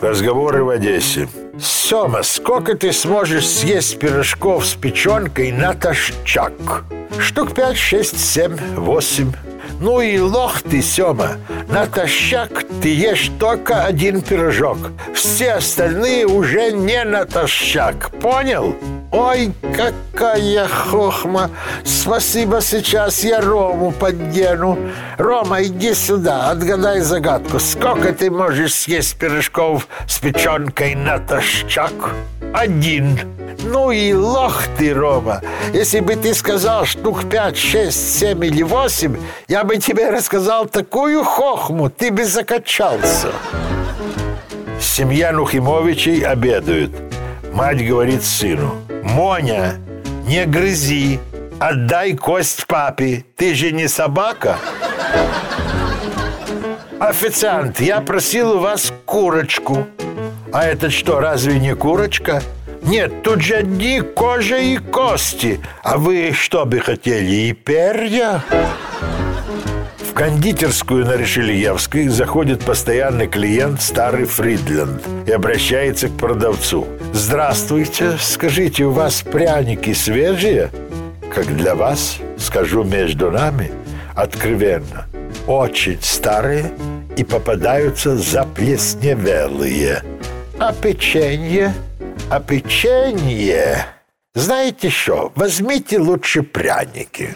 Разговоры в Одессе. Сема, сколько ты сможешь съесть пирожков с печенкой натощак? Штук пять, шесть, семь, восемь. Ну и лох ты, Сема. Натощак ты ешь только один пирожок. Все остальные уже не натощак. Понял? Ой, какая хохма! Спасибо, сейчас я Рому поддену. Рома, иди сюда, отгадай загадку. Сколько ты можешь съесть пирожков с печенкой натощак? Один. Ну и лох ты, Рома. Если бы ты сказал штук пять, шесть, семь или восемь, я бы тебе рассказал такую хохму, ты бы закачался. Семья Нухимовичей обедают. Мать говорит сыну, «Моня, не грызи, отдай кость папе, ты же не собака». «Официант, я просил у вас курочку». «А это что, разве не курочка?» Нет, тут же одни кожа и кости. А вы что бы хотели, и перья? В кондитерскую на Решельевской заходит постоянный клиент старый Фридленд и обращается к продавцу. «Здравствуйте, скажите, у вас пряники свежие?» «Как для вас, скажу между нами, откровенно, очень старые и попадаются заплесневелые. А печенье?» А. Знаете что, возьмите лучше пряники.